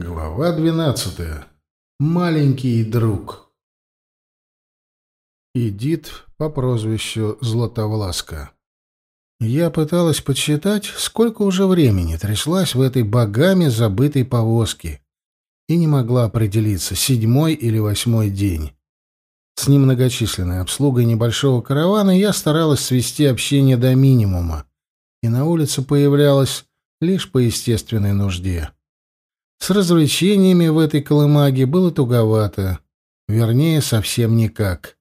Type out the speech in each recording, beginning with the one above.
Глава двенадцатая. Маленький друг. Эдит по прозвищу Златовласка. Я пыталась подсчитать, сколько уже времени тряслась в этой богами забытой повозке, и не могла определиться, седьмой или восьмой день. С немногочисленной обслугой небольшого каравана я старалась свести общение до минимума, и на улице появлялась лишь по естественной нужде. С развлечениями в этой колымаге было туговато, вернее, совсем никак.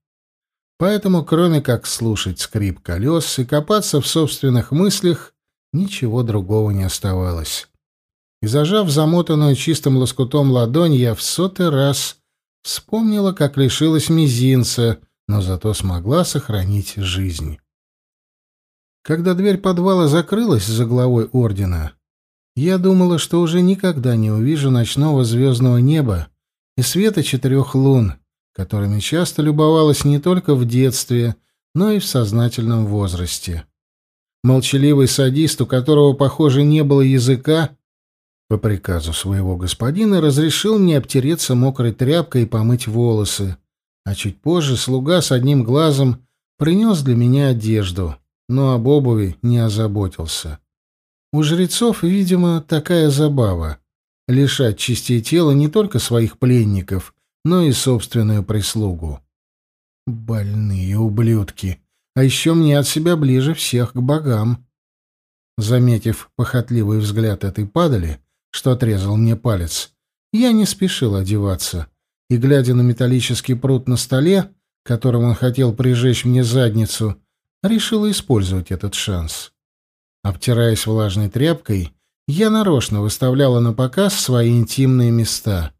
Поэтому, кроме как слушать скрип колес и копаться в собственных мыслях, ничего другого не оставалось. И зажав замотанную чистым лоскутом ладонь, я в сотый раз вспомнила, как лишилась мизинца, но зато смогла сохранить жизнь. Когда дверь подвала закрылась за главой ордена, я думала, что уже никогда не увижу ночного звездного неба и света четырех лун, которыми часто любовалась не только в детстве, но и в сознательном возрасте. Молчаливый садист, у которого, похоже, не было языка, по приказу своего господина разрешил мне обтереться мокрой тряпкой и помыть волосы, а чуть позже слуга с одним глазом принес для меня одежду, но об обуви не озаботился. У жрецов, видимо, такая забава — лишать частей тела не только своих пленников, но и собственную прислугу. Больные ублюдки. А еще мне от себя ближе всех к богам. Заметив похотливый взгляд этой падали, что отрезал мне палец, я не спешил одеваться и, глядя на металлический пруд на столе, которым он хотел прижечь мне задницу, решил использовать этот шанс. Обтираясь влажной тряпкой, я нарочно выставляла на показ свои интимные места.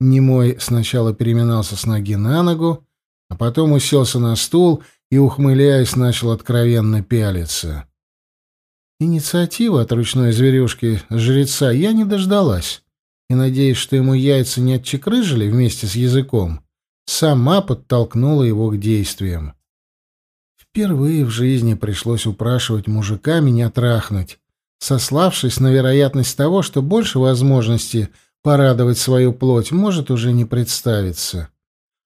Немой сначала переминался с ноги на ногу, а потом уселся на стул и, ухмыляясь, начал откровенно пялиться. Инициатива от ручной зверюшки жреца я не дождалась, и, надеясь, что ему яйца не отчекрыжили вместе с языком, сама подтолкнула его к действиям. Впервые в жизни пришлось упрашивать мужика меня трахнуть, сославшись на вероятность того, что больше возможности порадовать свою плоть может уже не представиться.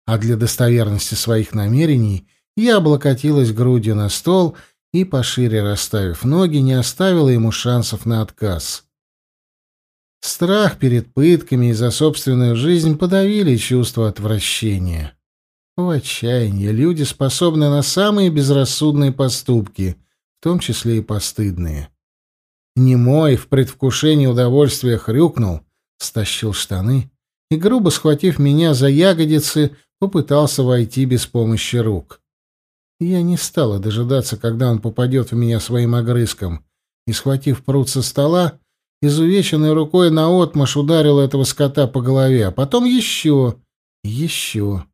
А для достоверности своих намерений я облокотилась грудью на стол и, пошире расставив ноги, не оставила ему шансов на отказ. Страх перед пытками и за собственную жизнь подавили чувство отвращения. В отчаянии люди способны на самые безрассудные поступки, в том числе и постыдные. Немой в предвкушении удовольствия хрюкнул, стащил штаны и, грубо схватив меня за ягодицы, попытался войти без помощи рук. Я не стала дожидаться, когда он попадет в меня своим огрызком, и, схватив пруд со стола, изувеченной рукой наотмашь ударил этого скота по голове, а потом еще, еще.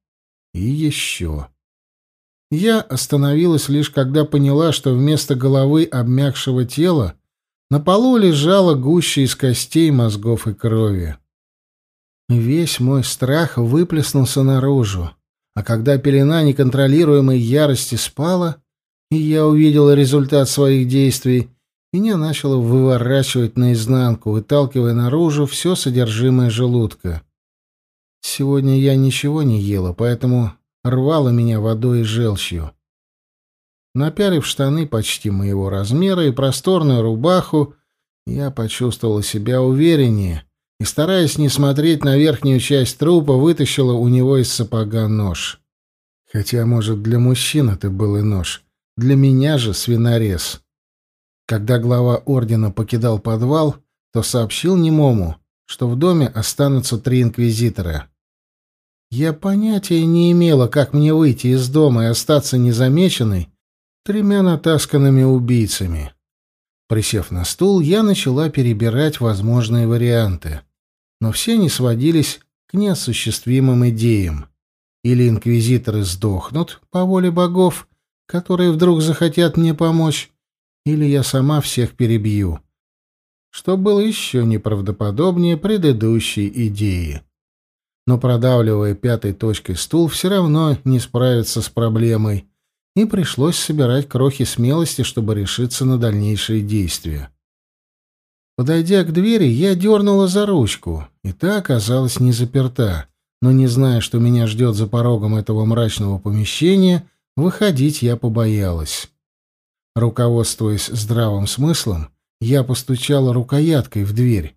И еще. Я остановилась лишь когда поняла, что вместо головы обмякшего тела на полу лежала гуща из костей, мозгов и крови. Весь мой страх выплеснулся наружу, а когда пелена неконтролируемой ярости спала, и я увидела результат своих действий, меня начало выворачивать наизнанку, выталкивая наружу все содержимое желудка. Сегодня я ничего не ела, поэтому рвало меня водой и желчью. Напялив штаны почти моего размера и просторную рубаху, я почувствовала себя увереннее и, стараясь не смотреть на верхнюю часть трупа, вытащила у него из сапога нож. Хотя, может, для мужчин это был и нож, для меня же свинорез. Когда глава ордена покидал подвал, то сообщил немому, что в доме останутся три инквизитора — я понятия не имела, как мне выйти из дома и остаться незамеченной тремя натасканными убийцами. Присев на стул, я начала перебирать возможные варианты. Но все не сводились к неосуществимым идеям. Или инквизиторы сдохнут по воле богов, которые вдруг захотят мне помочь, или я сама всех перебью. Что было еще неправдоподобнее предыдущей идеи но, продавливая пятой точкой стул, все равно не справиться с проблемой, и пришлось собирать крохи смелости, чтобы решиться на дальнейшие действия. Подойдя к двери, я дернула за ручку, и та оказалась не заперта, но, не зная, что меня ждет за порогом этого мрачного помещения, выходить я побоялась. Руководствуясь здравым смыслом, я постучала рукояткой в дверь,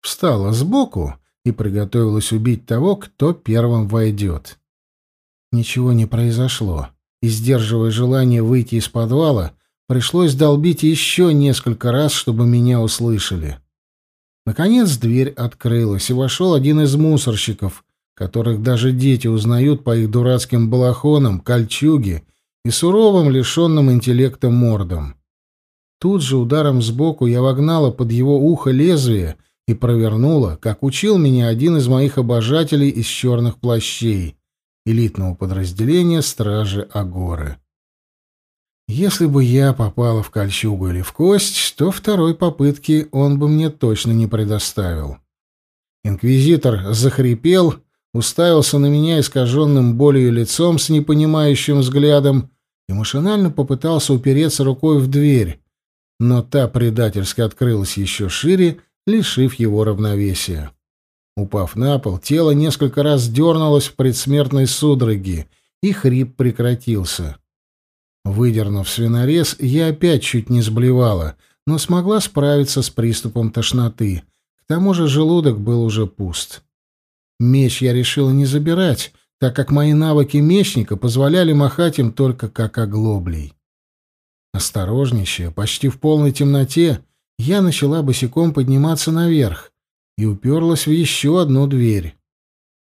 встала сбоку и приготовилась убить того, кто первым войдет. Ничего не произошло, и, сдерживая желание выйти из подвала, пришлось долбить еще несколько раз, чтобы меня услышали. Наконец дверь открылась, и вошел один из мусорщиков, которых даже дети узнают по их дурацким балахонам, кольчуге и суровым, лишенным интеллекта мордам. Тут же ударом сбоку я вогнала под его ухо лезвие и провернула, как учил меня один из моих обожателей из черных плащей, элитного подразделения Стражи Агоры. Если бы я попала в кольчугу или в кость, то второй попытки он бы мне точно не предоставил. Инквизитор захрипел, уставился на меня искаженным болью лицом с непонимающим взглядом и машинально попытался упереться рукой в дверь, но та предательски открылась еще шире, лишив его равновесия. Упав на пол, тело несколько раз дернулось в предсмертной судороге, и хрип прекратился. Выдернув свинорез, я опять чуть не сблевала, но смогла справиться с приступом тошноты. К тому же желудок был уже пуст. Меч я решила не забирать, так как мои навыки мечника позволяли махать им только как оглоблей. Осторожничая, почти в полной темноте, я начала босиком подниматься наверх и уперлась в еще одну дверь.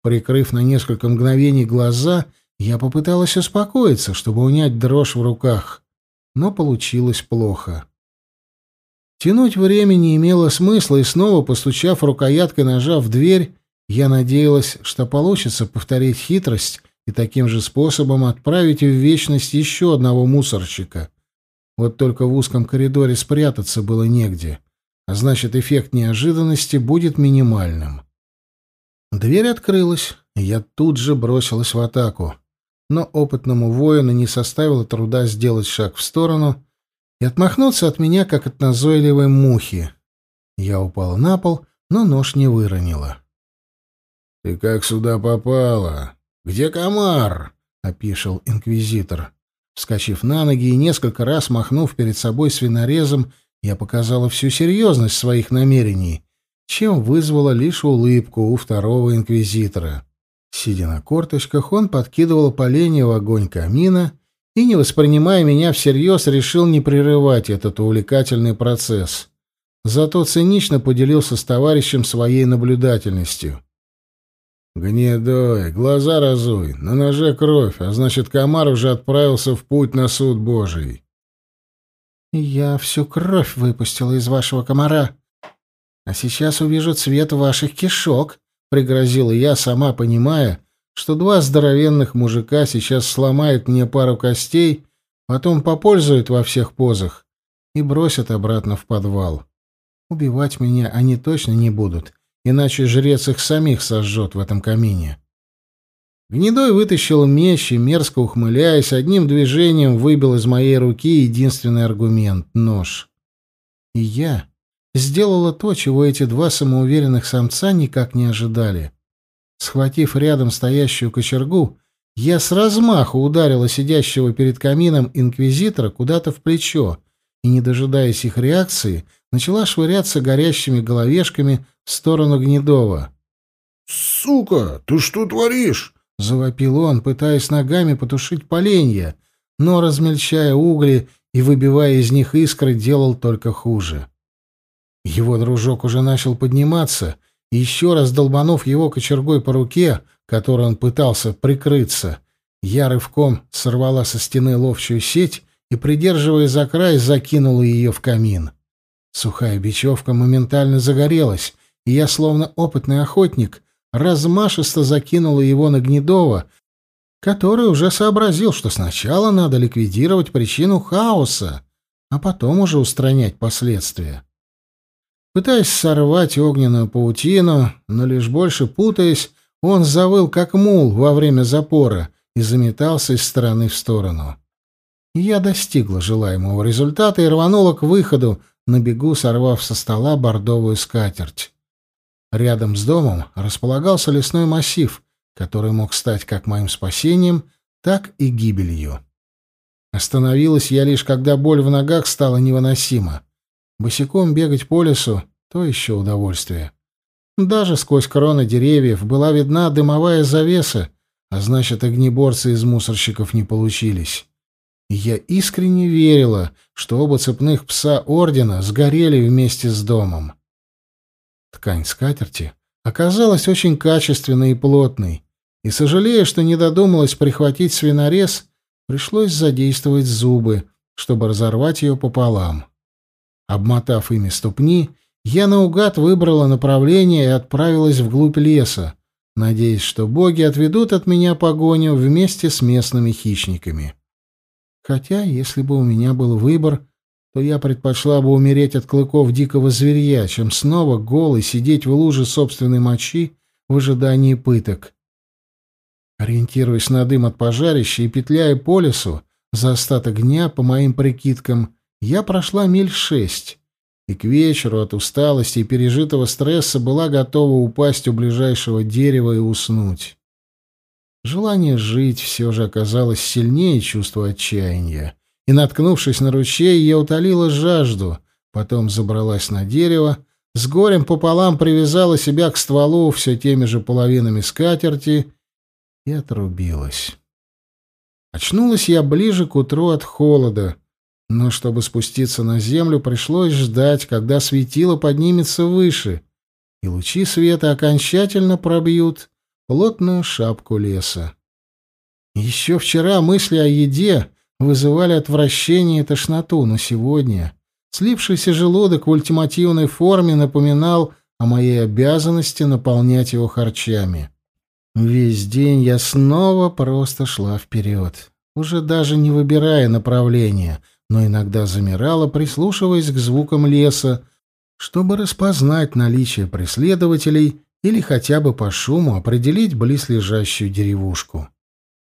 Прикрыв на несколько мгновений глаза, я попыталась успокоиться, чтобы унять дрожь в руках, но получилось плохо. Тянуть время не имело смысла, и снова, постучав рукояткой ножа в дверь, я надеялась, что получится повторить хитрость и таким же способом отправить в вечность еще одного мусорщика. Вот только в узком коридоре спрятаться было негде, а значит, эффект неожиданности будет минимальным. Дверь открылась, и я тут же бросилась в атаку. Но опытному воину не составило труда сделать шаг в сторону и отмахнуться от меня, как от назойливой мухи. Я упала на пол, но нож не выронила. «Ты как сюда попала? Где комар?» — опишил инквизитор. Вскочив на ноги и несколько раз махнув перед собой свинорезом, я показала всю серьезность своих намерений, чем вызвала лишь улыбку у второго инквизитора. Сидя на корточках, он подкидывал поленья в огонь камина и, не воспринимая меня всерьез, решил не прерывать этот увлекательный процесс. Зато цинично поделился с товарищем своей наблюдательностью. «Гнедой, глаза разуй, на ноже кровь, а значит, комар уже отправился в путь на суд Божий». «Я всю кровь выпустила из вашего комара, а сейчас увижу цвет ваших кишок», — пригрозила я, сама понимая, что два здоровенных мужика сейчас сломают мне пару костей, потом попользуют во всех позах и бросят обратно в подвал. Убивать меня они точно не будут, иначе жрец их самих сожжет в этом камине. Гнедой вытащил меч и, мерзко ухмыляясь, одним движением выбил из моей руки единственный аргумент — нож. И я сделала то, чего эти два самоуверенных самца никак не ожидали. Схватив рядом стоящую кочергу, я с размаху ударила сидящего перед камином инквизитора куда-то в плечо и, не дожидаясь их реакции, начала швыряться горящими головешками в сторону Гнедова. «Сука, ты что творишь?» — завопил он, пытаясь ногами потушить поленья, но, размельчая угли и выбивая из них искры, делал только хуже. Его дружок уже начал подниматься, и еще раз долбанув его кочергой по руке, которой он пытался прикрыться, я рывком сорвала со стены ловчую сеть и, придерживая за край, закинула ее в камин. Сухая бечевка моментально загорелась, и я, словно опытный охотник, размашисто закинула его на Гнедова, который уже сообразил, что сначала надо ликвидировать причину хаоса, а потом уже устранять последствия. Пытаясь сорвать огненную паутину, но лишь больше путаясь, он завыл как мул во время запора и заметался из стороны в сторону. Я достигла желаемого результата и рванула к выходу, на бегу сорвав со стола бордовую скатерть. Рядом с домом располагался лесной массив, который мог стать как моим спасением, так и гибелью. Остановилась я лишь, когда боль в ногах стала невыносима. Босиком бегать по лесу — то еще удовольствие. Даже сквозь кроны деревьев была видна дымовая завеса, а значит, огнеборцы из мусорщиков не получились. И я искренне верила, что оба цепных пса Ордена сгорели вместе с домом. Ткань скатерти оказалась очень качественной и плотной, и, сожалея, что не додумалась прихватить свинорез, пришлось задействовать зубы, чтобы разорвать ее пополам. Обмотав ими ступни, я наугад выбрала направление и отправилась вглубь леса, надеясь, что боги отведут от меня погоню вместе с местными хищниками. Хотя, если бы у меня был выбор, то я предпочла бы умереть от клыков дикого зверья, чем снова голый сидеть в луже собственной мочи в ожидании пыток. Ориентируясь на дым от пожарища и петляя по лесу, за остаток дня, по моим прикидкам, я прошла миль шесть, и к вечеру от усталости и пережитого стресса была готова упасть у ближайшего дерева и уснуть. Желание жить все же оказалось сильнее чувства отчаяния, и, наткнувшись на ручей, я утолила жажду, потом забралась на дерево, с горем пополам привязала себя к стволу все теми же половинами скатерти и отрубилась. Очнулась я ближе к утру от холода, но чтобы спуститься на землю, пришлось ждать, когда светило поднимется выше, и лучи света окончательно пробьют плотную шапку леса. Еще вчера мысли о еде вызывали отвращение и тошноту, но сегодня слившийся желудок в ультимативной форме напоминал о моей обязанности наполнять его харчами. Весь день я снова просто шла вперед, уже даже не выбирая направления, но иногда замирала, прислушиваясь к звукам леса, чтобы распознать наличие преследователей или хотя бы по шуму определить близлежащую деревушку.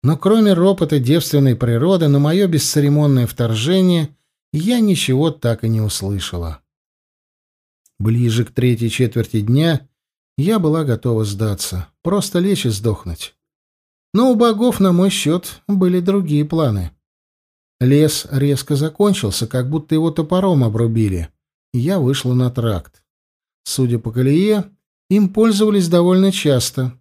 Но кроме ропота девственной природы на мое бесцеремонное вторжение я ничего так и не услышала. Ближе к третьей четверти дня я была готова сдаться, просто лечь и сдохнуть. Но у богов, на мой счет, были другие планы. Лес резко закончился, как будто его топором обрубили, я вышла на тракт. Судя по колее, им пользовались довольно часто.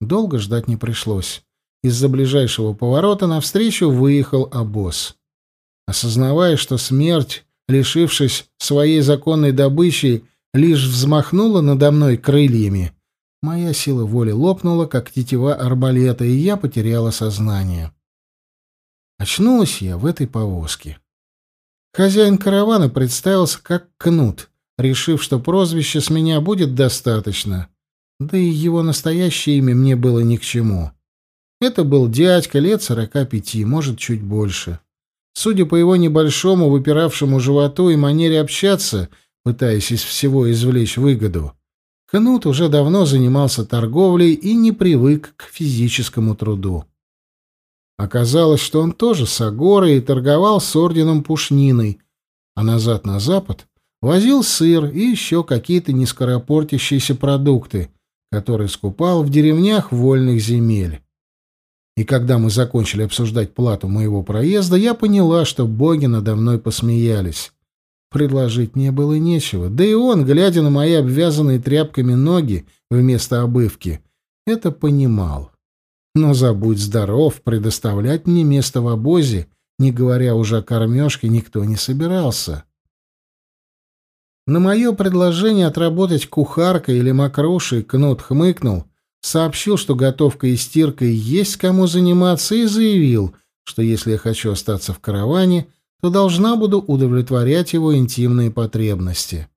Долго ждать не пришлось. Из-за ближайшего поворота навстречу выехал обоз. Осознавая, что смерть, лишившись своей законной добычи, лишь взмахнула надо мной крыльями. Моя сила воли лопнула, как тетива арбалета, и я потеряла сознание. Очнулась я в этой повозке. Хозяин каравана представился как Кнут, решив, что прозвище с меня будет достаточно. Да и его настоящее имя мне было ни к чему. Это был дядька лет сорока пяти, может, чуть больше. Судя по его небольшому выпиравшему животу и манере общаться — пытаясь из всего извлечь выгоду. Кнут уже давно занимался торговлей и не привык к физическому труду. Оказалось, что он тоже с Агорой и торговал с орденом Пушниной, а назад на запад возил сыр и еще какие-то нескоропортящиеся продукты, которые скупал в деревнях вольных земель. И когда мы закончили обсуждать плату моего проезда, я поняла, что боги надо мной посмеялись. Предложить мне было нечего, да и он, глядя на мои обвязанные тряпками ноги вместо обывки, это понимал. Но забудь здоров, предоставлять мне место в обозе, не говоря уже о кормежке, никто не собирался. На мое предложение отработать кухаркой или мокрушей Кнут хмыкнул, сообщил, что готовкой и стиркой есть кому заниматься, и заявил, что если я хочу остаться в караване — то должна буду удовлетворять его интимные потребности.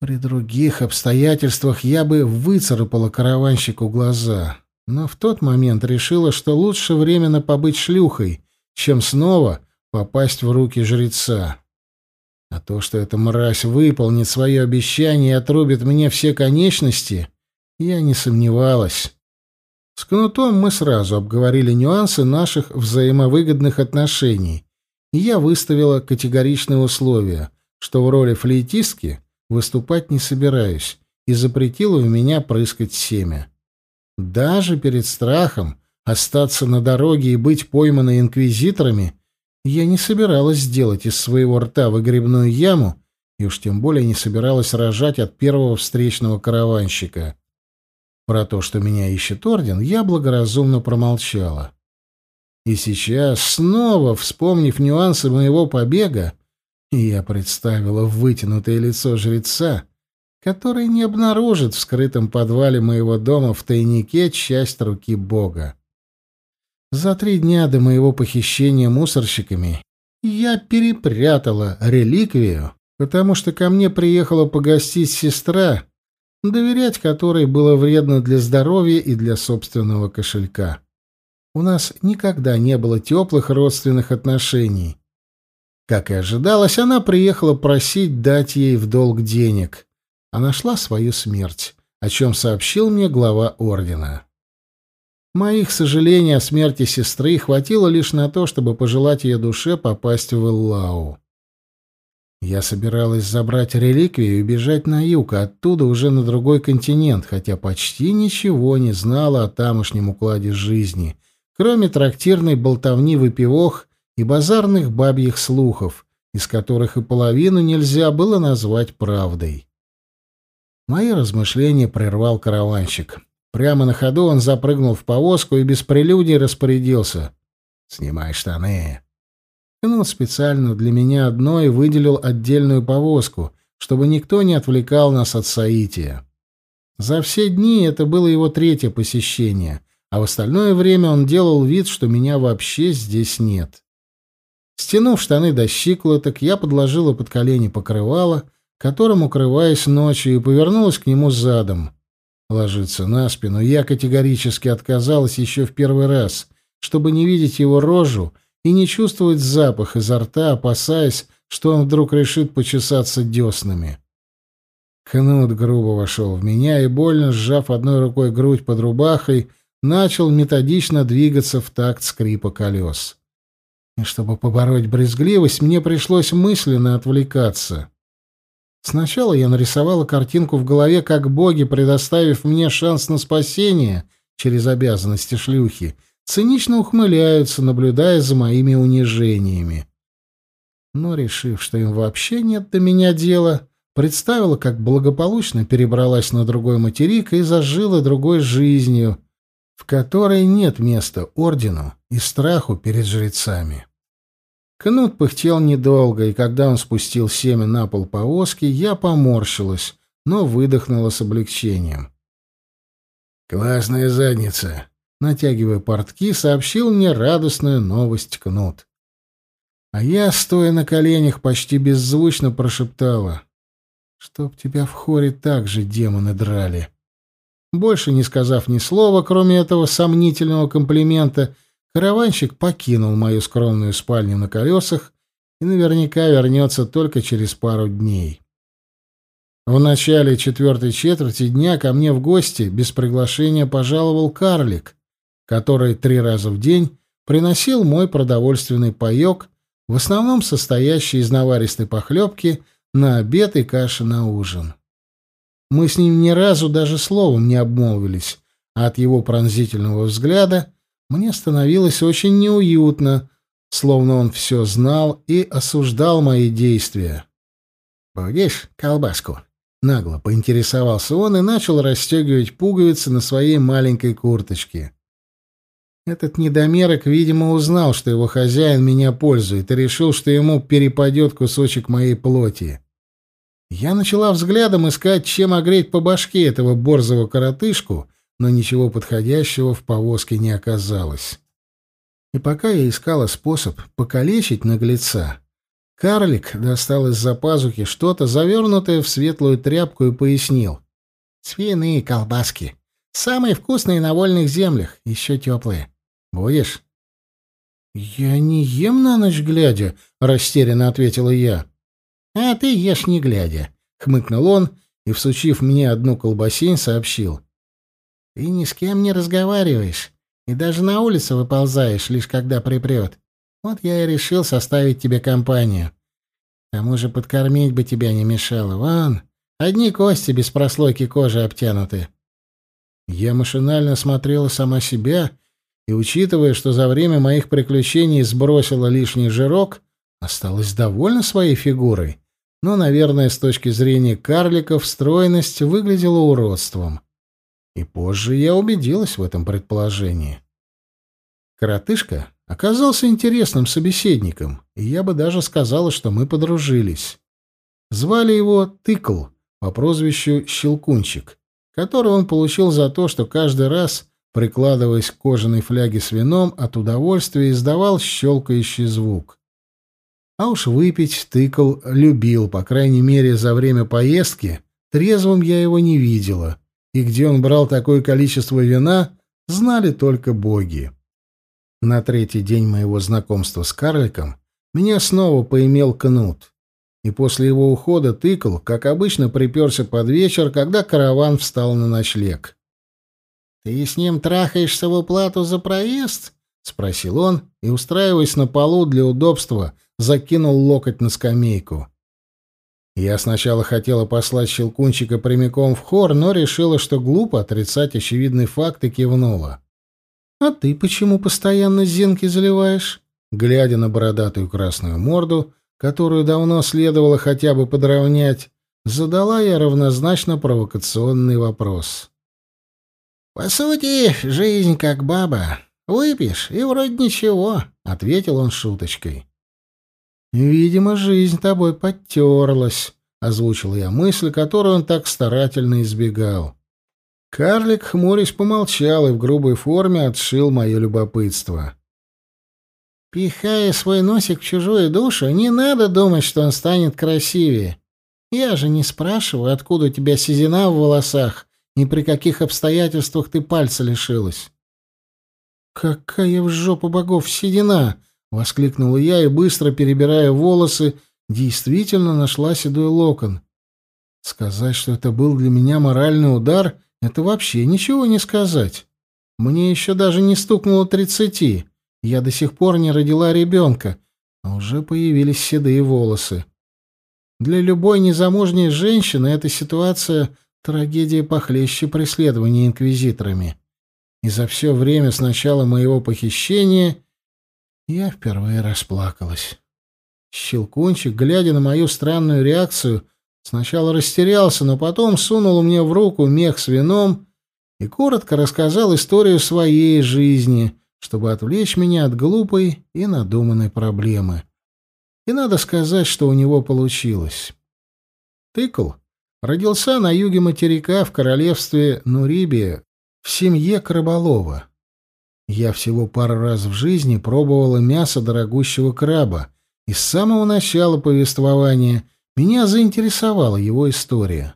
При других обстоятельствах я бы выцарапала караванщику глаза, но в тот момент решила, что лучше временно побыть шлюхой, чем снова попасть в руки жреца. А то, что эта мразь выполнит свое обещание и отрубит мне все конечности, я не сомневалась. С Кнутом мы сразу обговорили нюансы наших взаимовыгодных отношений, и я выставила категоричные условия, что в роли флейтистки выступать не собираюсь, и запретила у меня прыскать семя. Даже перед страхом остаться на дороге и быть пойманной инквизиторами я не собиралась сделать из своего рта выгребную яму и уж тем более не собиралась рожать от первого встречного караванщика. Про то, что меня ищет орден, я благоразумно промолчала. И сейчас, снова вспомнив нюансы моего побега, я представила вытянутое лицо жреца, который не обнаружит в скрытом подвале моего дома в тайнике часть руки Бога. За три дня до моего похищения мусорщиками я перепрятала реликвию, потому что ко мне приехала погостить сестра, доверять которой было вредно для здоровья и для собственного кошелька. У нас никогда не было теплых родственных отношений. Как и ожидалось, она приехала просить дать ей в долг денег, а нашла свою смерть, о чем сообщил мне глава ордена. Моих сожалений о смерти сестры хватило лишь на то, чтобы пожелать ее душе попасть в Эллау. Я собиралась забрать реликвию и бежать на юг, а оттуда уже на другой континент, хотя почти ничего не знала о тамошнем укладе жизни, кроме трактирной болтовни выпивох и базарных бабьих слухов, из которых и половину нельзя было назвать правдой. Мои размышления прервал караванщик. Прямо на ходу он запрыгнул в повозку и без прелюдий распорядился. «Снимай штаны». Кнут специально для меня одной выделил отдельную повозку, чтобы никто не отвлекал нас от соития. За все дни это было его третье посещение, а в остальное время он делал вид, что меня вообще здесь нет. Стянув штаны до щиколоток, я подложила под колени покрывало, которым укрываясь ночью, и повернулась к нему задом. Ложиться на спину я категорически отказалась еще в первый раз, чтобы не видеть его рожу и не чувствовать запах изо рта, опасаясь, что он вдруг решит почесаться деснами. Кнут грубо вошел в меня и, больно сжав одной рукой грудь под рубахой, начал методично двигаться в такт скрипа колес. И чтобы побороть брезгливость, мне пришлось мысленно отвлекаться. Сначала я нарисовала картинку в голове, как боги, предоставив мне шанс на спасение через обязанности шлюхи, цинично ухмыляются, наблюдая за моими унижениями. Но, решив, что им вообще нет до меня дела, представила, как благополучно перебралась на другой материк и зажила другой жизнью, в которой нет места ордену и страху перед жрецами. Кнут пыхтел недолго, и когда он спустил семя на пол повозки, я поморщилась, но выдохнула с облегчением. «Классная задница!» Натягивая портки, сообщил мне радостную новость Кнут. А я, стоя на коленях, почти беззвучно прошептала. «Чтоб тебя в хоре так же демоны драли». Больше не сказав ни слова, кроме этого сомнительного комплимента, караванщик покинул мою скромную спальню на колесах и наверняка вернется только через пару дней. В начале четвертой четверти дня ко мне в гости без приглашения пожаловал карлик, который три раза в день приносил мой продовольственный паёк, в основном состоящий из наваристой похлебки, на обед и каши на ужин. Мы с ним ни разу даже словом не обмолвились, а от его пронзительного взгляда мне становилось очень неуютно, словно он все знал и осуждал мои действия. «Будешь колбаску?» — нагло поинтересовался он и начал расстегивать пуговицы на своей маленькой курточке. Этот недомерок, видимо, узнал, что его хозяин меня пользует, и решил, что ему перепадет кусочек моей плоти. Я начала взглядом искать, чем огреть по башке этого борзого коротышку, но ничего подходящего в повозке не оказалось. И пока я искала способ покалечить наглеца, карлик достал из-за пазухи что-то, завернутое в светлую тряпку, и пояснил. «Свиные колбаски. Самые вкусные на вольных землях, еще теплые. Будешь?» «Я не ем на ночь глядя», — растерянно ответила я. «А ты ешь не глядя», — хмыкнул он и, всучив мне одну колбасень, сообщил. «Ты ни с кем не разговариваешь и даже на улице выползаешь, лишь когда припрет. Вот я и решил составить тебе компанию. К тому же подкормить бы тебя не мешало. Вон, одни кости без прослойки кожи обтянуты. Я машинально смотрела сама себя, и, учитывая, что за время моих приключений сбросила лишний жирок, осталась довольна своей фигурой. Но, наверное, с точки зрения карликов, стройность выглядела уродством. И позже я убедилась в этом предположении. Коротышка оказался интересным собеседником, и я бы даже сказала, что мы подружились. Звали его Тыкл по прозвищу Щелкунчик, который он получил за то, что каждый раз, прикладываясь к кожаной фляге с вином, от удовольствия издавал щелкающий звук. А уж выпить Тыкл любил, по крайней мере, за время поездки, трезвым я его не видела, и где он брал такое количество вина, знали только боги. На третий день моего знакомства с карликом меня снова поимел кнут. И после его ухода тыкал, как обычно, приперся под вечер, когда караван встал на ночлег. «Ты с ним трахаешься в уплату за проезд?» — спросил он, и, устраиваясь на полу для удобства, закинул локоть на скамейку. Я сначала хотела послать Щелкунчика прямиком в хор, но решила, что глупо отрицать очевидный факт и кивнула. «А ты почему постоянно зенки заливаешь?» Глядя на бородатую красную морду, которую давно следовало хотя бы подровнять, задала я равнозначно провокационный вопрос. «По сути, жизнь как баба. Выпьешь, и вроде ничего», — ответил он шуточкой. «Видимо, жизнь тобой подтерлась», — озвучил я мысль, которую он так старательно избегал. Карлик, хмурясь, помолчал и в грубой форме отшил мое любопытство. «Пихая свой носик в чужую душу, не надо думать, что он станет красивее. Я же не спрашиваю, откуда у тебя сизина в волосах, ни при каких обстоятельствах ты пальца лишилась». «Какая в жопу богов седина!» — воскликнула я и, быстро перебирая волосы, действительно нашла седой локон. Сказать, что это был для меня моральный удар, это вообще ничего не сказать. Мне еще даже не стукнуло тридцати. Я до сих пор не родила ребенка, а уже появились седые волосы. Для любой незамужней женщины эта ситуация — трагедия похлеще преследования инквизиторами. И за все время с начала моего похищения я впервые расплакалась. Щелкунчик, глядя на мою странную реакцию, Сначала растерялся, но потом сунул мне в руку мех с вином и коротко рассказал историю своей жизни, чтобы отвлечь меня от глупой и надуманной проблемы. И надо сказать, что у него получилось. Тыкл родился на юге материка в королевстве Нурибия в семье Краболова. Я всего пару раз в жизни пробовала мясо дорогущего краба, и с самого начала повествования меня заинтересовала его история.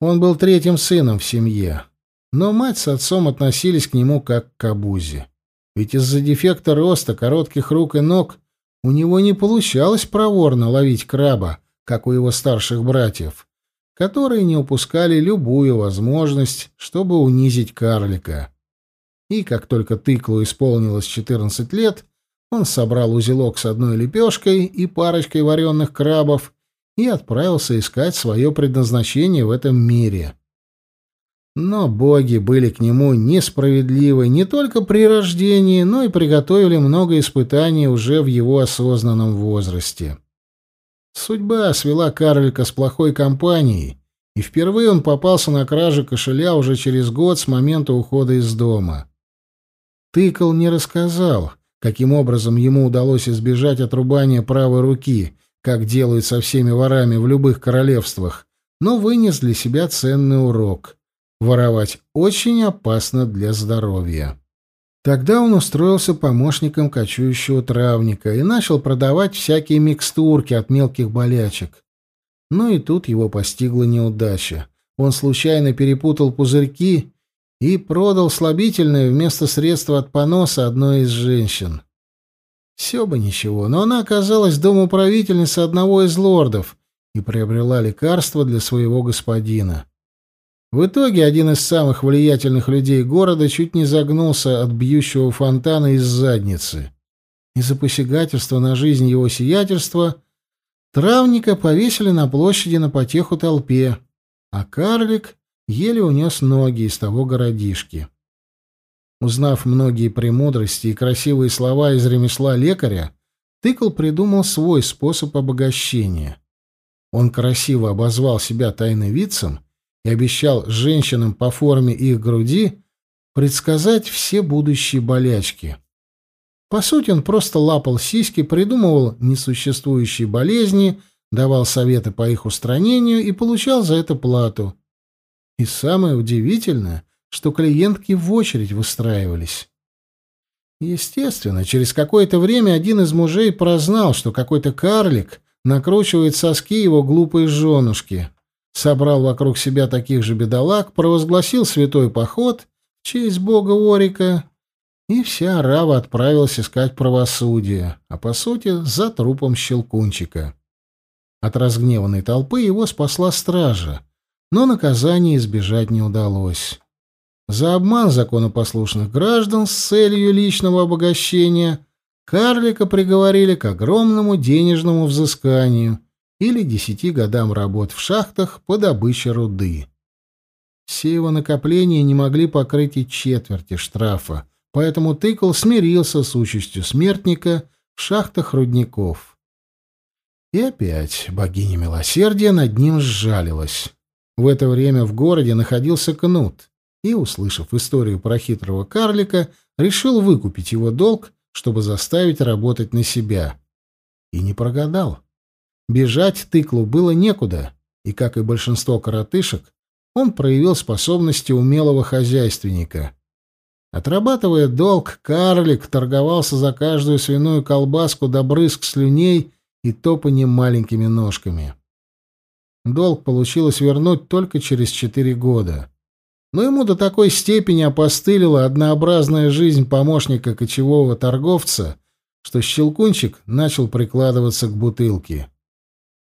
Он был третьим сыном в семье, но мать с отцом относились к нему как к обузе. Ведь из-за дефекта роста, коротких рук и ног у него не получалось проворно ловить краба, как у его старших братьев, которые не упускали любую возможность, чтобы унизить карлика. И как только тыклу исполнилось 14 лет, он собрал узелок с одной лепешкой и парочкой вареных крабов и отправился искать свое предназначение в этом мире. Но боги были к нему несправедливы не только при рождении, но и приготовили много испытаний уже в его осознанном возрасте. Судьба свела карлика с плохой компанией, и впервые он попался на краже кошеля уже через год с момента ухода из дома. Тыкал не рассказал, каким образом ему удалось избежать отрубания правой руки — как делают со всеми ворами в любых королевствах, но вынес для себя ценный урок. Воровать очень опасно для здоровья. Тогда он устроился помощником кочующего травника и начал продавать всякие микстурки от мелких болячек. Но и тут его постигла неудача. Он случайно перепутал пузырьки и продал слабительное вместо средства от поноса одной из женщин. Все бы ничего, но она оказалась домоправительницей одного из лордов и приобрела лекарство для своего господина. В итоге один из самых влиятельных людей города чуть не загнулся от бьющего фонтана из задницы. Из-за посягательства на жизнь его сиятельства Травника повесили на площади на потеху толпе, а карлик еле унес ноги из того городишки. Узнав многие премудрости и красивые слова из ремесла лекаря, Тыкл придумал свой способ обогащения. Он красиво обозвал себя тайновидцем и обещал женщинам по форме их груди предсказать все будущие болячки. По сути, он просто лапал сиськи, придумывал несуществующие болезни, давал советы по их устранению и получал за это плату. И самое удивительное, что клиентки в очередь выстраивались. Естественно, через какое-то время один из мужей прознал, что какой-то карлик накручивает соски его глупой женушки, собрал вокруг себя таких же бедолаг, провозгласил святой поход в честь бога Орика, и вся арава отправилась искать правосудие, а по сути за трупом Щелкунчика. От разгневанной толпы его спасла стража, но наказания избежать не удалось. За обман законопослушных граждан с целью личного обогащения карлика приговорили к огромному денежному взысканию или десяти годам работ в шахтах по добыче руды. Все его накопления не могли покрыть и четверти штрафа, поэтому Тыкл смирился с участью смертника в шахтах рудников. И опять богиня милосердия над ним сжалилась. В это время в городе находился Кнут, и, услышав историю про хитрого карлика, решил выкупить его долг, чтобы заставить работать на себя. И не прогадал. Бежать тыклу было некуда, и, как и большинство коротышек, он проявил способности умелого хозяйственника. Отрабатывая долг, карлик торговался за каждую свиную колбаску до брызг слюней и топанием маленькими ножками. Долг получилось вернуть только через четыре года но ему до такой степени опостылила однообразная жизнь помощника кочевого торговца, что Щелкунчик начал прикладываться к бутылке.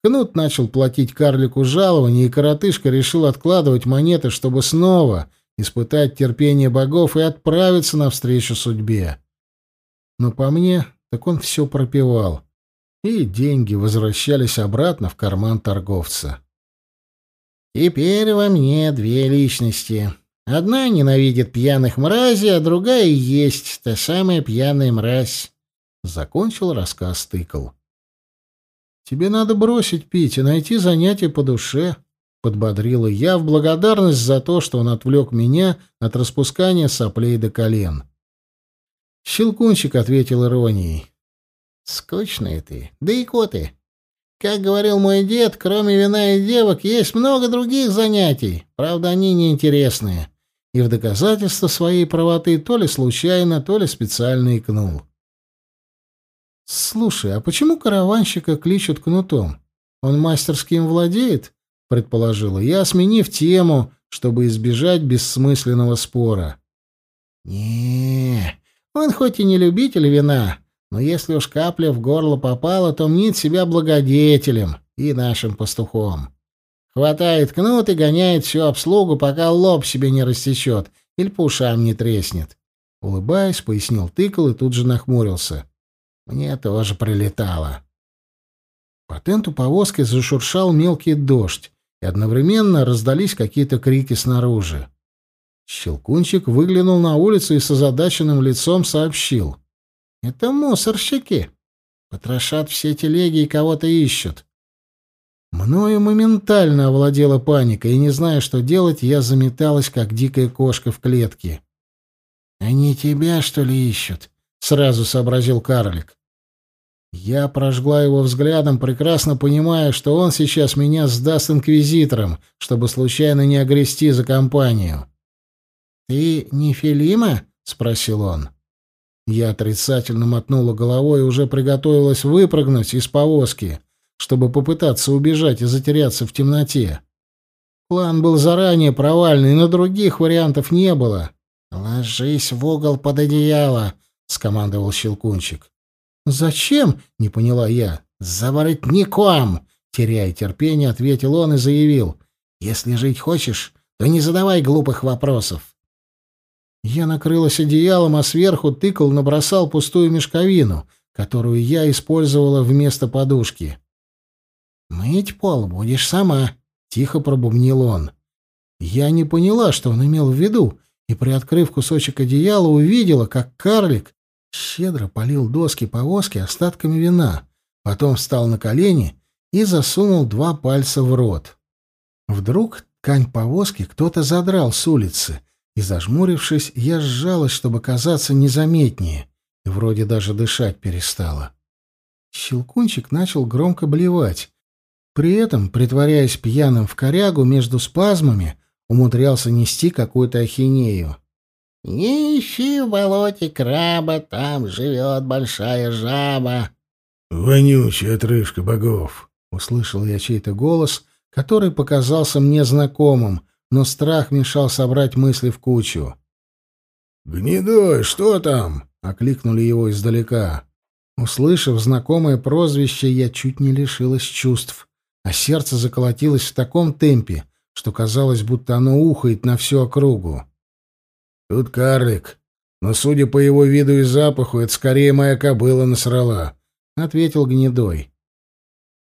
Кнут начал платить карлику жалование, и коротышка решил откладывать монеты, чтобы снова испытать терпение богов и отправиться навстречу судьбе. Но по мне, так он все пропивал, и деньги возвращались обратно в карман торговца. Теперь во мне две личности. Одна ненавидит пьяных мразей, а другая и есть та самая пьяная мразь. Закончил рассказ Тыкл. «Тебе надо бросить пить и найти занятие по душе», — подбодрила я в благодарность за то, что он отвлек меня от распускания соплей до колен. Щелкунчик ответил иронией. «Скучный ты, да и коты. Как говорил мой дед, кроме вина и девок есть много других занятий, правда, они неинтересные. И в доказательство своей правоты то ли случайно, то ли специально икнул. «Слушай, а почему караванщика кличут кнутом? Он мастерским владеет?» — предположила я, сменив тему, чтобы избежать бессмысленного спора. не он хоть и не любитель вина, но если уж капля в горло попала, то мнит себя благодетелем и нашим пастухом. Хватает кнут и гоняет всю обслугу, пока лоб себе не рассечет или по ушам не треснет. Улыбаясь, пояснил тыкал и тут же нахмурился. Мне тоже прилетало. По тенту повозки зашуршал мелкий дождь, и одновременно раздались какие-то крики снаружи. Щелкунчик выглянул на улицу и с озадаченным лицом сообщил. Это мусорщики. Потрошат все телеги и кого-то ищут. Мною моментально овладела паника, и, не зная, что делать, я заметалась, как дикая кошка в клетке. «Они тебя, что ли, ищут?» — сразу сообразил карлик. Я прожгла его взглядом, прекрасно понимая, что он сейчас меня сдаст инквизиторам, чтобы случайно не огрести за компанию. «Ты не Филима?» — спросил он. Я отрицательно мотнула головой и уже приготовилась выпрыгнуть из повозки, чтобы попытаться убежать и затеряться в темноте. План был заранее провальный, но других вариантов не было. «Ложись в угол под одеяло», — скомандовал Щелкунчик. «Зачем?» — не поняла я. «За воротником!» — теряя терпение, ответил он и заявил. «Если жить хочешь, то не задавай глупых вопросов. Я накрылась одеялом, а сверху тыкал набросал пустую мешковину, которую я использовала вместо подушки. «Мыть пол будешь сама», — тихо пробубнил он. Я не поняла, что он имел в виду, и, приоткрыв кусочек одеяла, увидела, как карлик щедро полил доски повозки остатками вина, потом встал на колени и засунул два пальца в рот. Вдруг ткань повозки кто-то задрал с улицы, и, зажмурившись, я сжалась, чтобы казаться незаметнее, и вроде даже дышать перестала. Щелкунчик начал громко блевать. При этом, притворяясь пьяным в корягу, между спазмами умудрялся нести какую-то ахинею. «Не ищи в болоте краба, там живет большая жаба». «Вонючая отрыжка богов!» — услышал я чей-то голос, который показался мне знакомым, но страх мешал собрать мысли в кучу. «Гнедой, что там?» — окликнули его издалека. Услышав знакомое прозвище, я чуть не лишилась чувств, а сердце заколотилось в таком темпе, что казалось, будто оно ухает на всю округу. «Тут карлик, но, судя по его виду и запаху, это скорее моя кобыла насрала», — ответил Гнедой.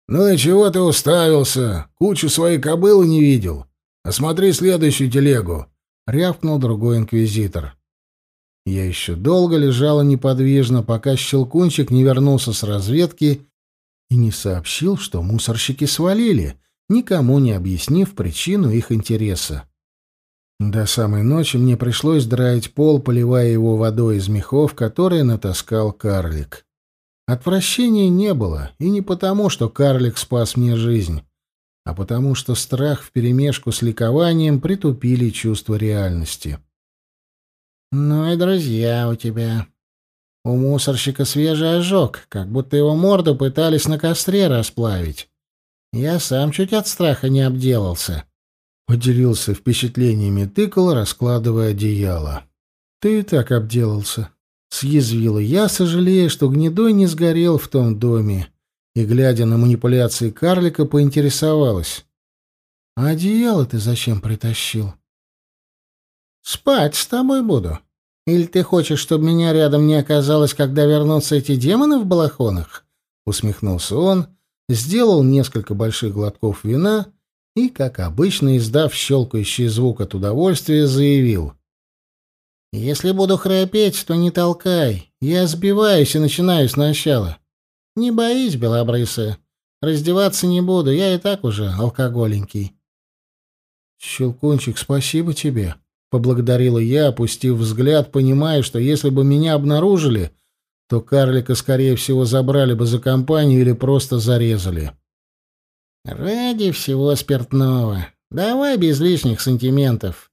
«Ну и чего ты уставился? Кучу своей кобылы не видел. Осмотри следующую телегу», — рявкнул другой инквизитор. Я еще долго лежала неподвижно, пока Щелкунчик не вернулся с разведки и не сообщил, что мусорщики свалили, никому не объяснив причину их интереса. До самой ночи мне пришлось драить пол, поливая его водой из мехов, которые натаскал карлик. Отвращения не было, и не потому, что карлик спас мне жизнь, а потому что страх вперемешку с ликованием притупили чувство реальности. «Ну и друзья у тебя. У мусорщика свежий ожог, как будто его морду пытались на костре расплавить. Я сам чуть от страха не обделался». Поделился впечатлениями тыкал, раскладывая одеяло. «Ты и так обделался», — съязвила я, сожалея, что гнедой не сгорел в том доме, и, глядя на манипуляции карлика, поинтересовалась. «А одеяло ты зачем притащил?» «Спать с тобой буду. Или ты хочешь, чтобы меня рядом не оказалось, когда вернутся эти демоны в балахонах?» Усмехнулся он, сделал несколько больших глотков вина и, как обычно, издав щелкающий звук от удовольствия, заявил. «Если буду храпеть, то не толкай. Я сбиваюсь и начинаю сначала. Не боись, белобрысая. Раздеваться не буду, я и так уже алкоголенький». «Щелкунчик, спасибо тебе», Поблагодарила я, опустив взгляд, понимая, что если бы меня обнаружили, то карлика, скорее всего, забрали бы за компанию или просто зарезали. «Ради всего спиртного. Давай без лишних сантиментов.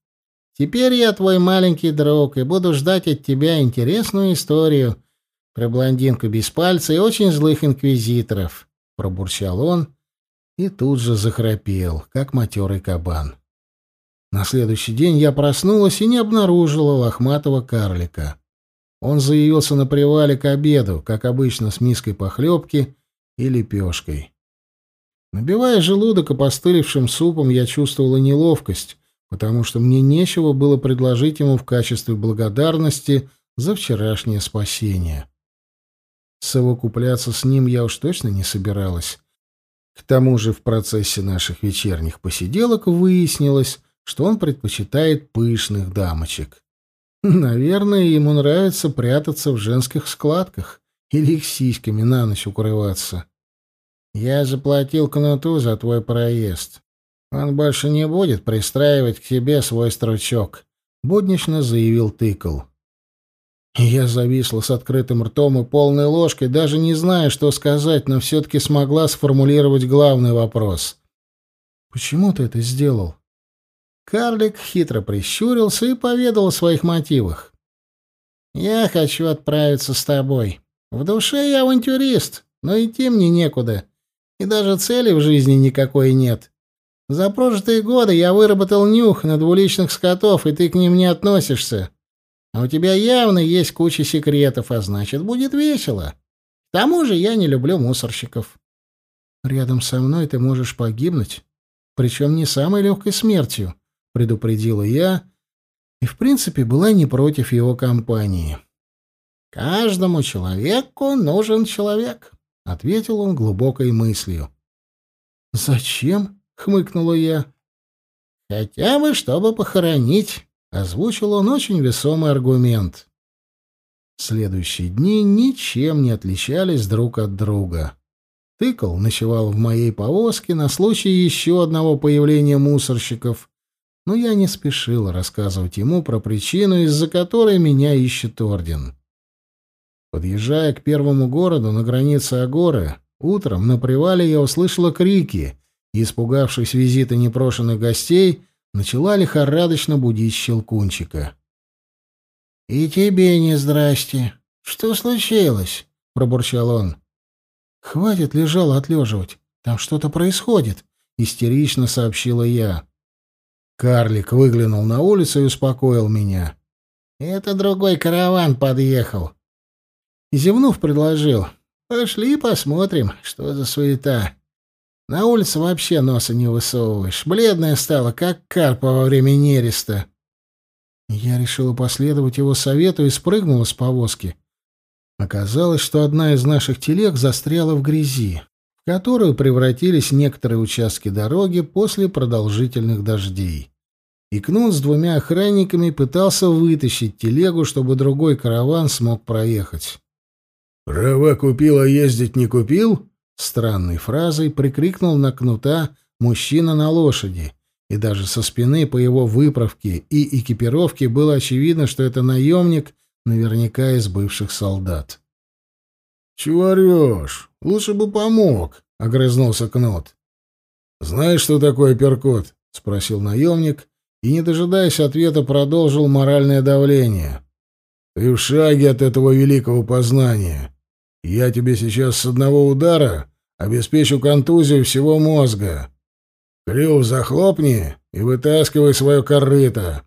Теперь я твой маленький друг и буду ждать от тебя интересную историю про блондинку без пальца и очень злых инквизиторов», — пробурчал он и тут же захрапел, как матерый кабан. На следующий день я проснулась и не обнаружила лохматого карлика. Он заявился на привале к обеду, как обычно, с миской похлебки и лепешкой. Набивая желудок опостылевшим супом, я чувствовала неловкость, потому что мне нечего было предложить ему в качестве благодарности за вчерашнее спасение. Совокупляться с ним я уж точно не собиралась. К тому же в процессе наших вечерних посиделок выяснилось, что он предпочитает пышных дамочек. Наверное, ему нравится прятаться в женских складках или их сиськами на ночь укрываться. Я заплатил кнуту за твой проезд. Он больше не будет пристраивать к тебе свой стручок, — буднично заявил тыкл. Я зависла с открытым ртом и полной ложкой, даже не зная, что сказать, но все-таки смогла сформулировать главный вопрос. «Почему ты это сделал?» Карлик хитро прищурился и поведал о своих мотивах. «Я хочу отправиться с тобой. В душе я авантюрист, но идти мне некуда. И даже цели в жизни никакой нет. За прожитые годы я выработал нюх на двуличных скотов, и ты к ним не относишься. А у тебя явно есть куча секретов, а значит, будет весело. К тому же я не люблю мусорщиков. Рядом со мной ты можешь погибнуть, причем не самой легкой смертью. — предупредила я, и, в принципе, была не против его компании. «Каждому человеку нужен человек», — ответил он глубокой мыслью. «Зачем?» — хмыкнула я. «Хотя бы, чтобы похоронить», — озвучил он очень весомый аргумент. Следующие дни ничем не отличались друг от друга. Тыкал ночевал в моей повозке на случай еще одного появления мусорщиков, но я не спешил рассказывать ему про причину, из-за которой меня ищет орден. Подъезжая к первому городу на границе Агоры, утром на привале я услышала крики и, испугавшись визита непрошенных гостей, начала лихорадочно будить щелкунчика. «И тебе не здрасте. Что случилось?» — пробурчал он. «Хватит лежало отлеживать. Там что-то происходит», — истерично сообщила я. Карлик выглянул на улицу и успокоил меня. «Это другой караван подъехал». Зевнув, предложил. «Пошли посмотрим, что за суета. На улице вообще носа не высовываешь. Бледная стала, как карпа во время нереста». Я решила последовать его совету и спрыгнула с повозки. Оказалось, что одна из наших телег застряла в грязи в которую превратились некоторые участки дороги после продолжительных дождей. И Кнут с двумя охранниками пытался вытащить телегу, чтобы другой караван смог проехать. «Права купил, а ездить не купил?» Странной фразой прикрикнул на Кнута мужчина на лошади, и даже со спины по его выправке и экипировке было очевидно, что это наемник, наверняка из бывших солдат. «Чего орешь? Лучше бы помог», — огрызнулся Кнут. «Знаешь, что такое перкот?» — спросил наемник, и, не дожидаясь ответа, продолжил моральное давление. «Ты в шаге от этого великого познания. Я тебе сейчас с одного удара обеспечу контузию всего мозга. Клюв захлопни и вытаскивай свое корыто».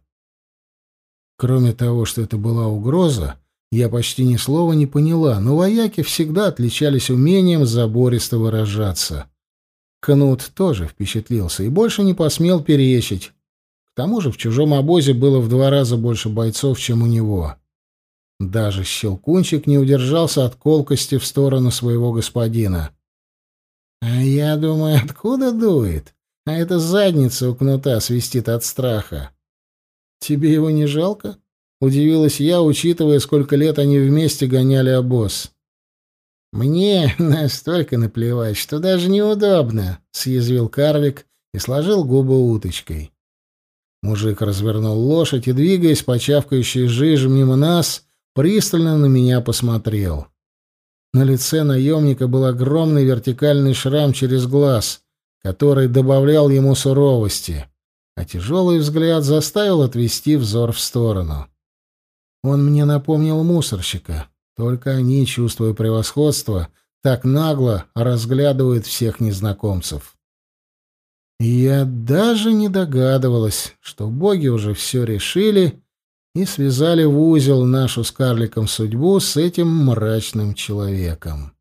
Кроме того, что это была угроза, я почти ни слова не поняла, но вояки всегда отличались умением забористо выражаться. Кнут тоже впечатлился и больше не посмел перечить. К тому же в чужом обозе было в два раза больше бойцов, чем у него. Даже Щелкунчик не удержался от колкости в сторону своего господина. «А я думаю, откуда дует? А эта задница у кнута свистит от страха. Тебе его не жалко?» Удивилась я, учитывая, сколько лет они вместе гоняли обоз. «Мне настолько наплевать, что даже неудобно», — съязвил карлик и сложил губы уточкой. Мужик развернул лошадь и, двигаясь по чавкающей жиже мимо нас, пристально на меня посмотрел. На лице наемника был огромный вертикальный шрам через глаз, который добавлял ему суровости, а тяжелый взгляд заставил отвести взор в сторону. Он мне напомнил мусорщика. Только они, чувствуя превосходство, так нагло разглядывают всех незнакомцев. Я даже не догадывалась, что боги уже все решили и связали в узел нашу с карликом судьбу с этим мрачным человеком.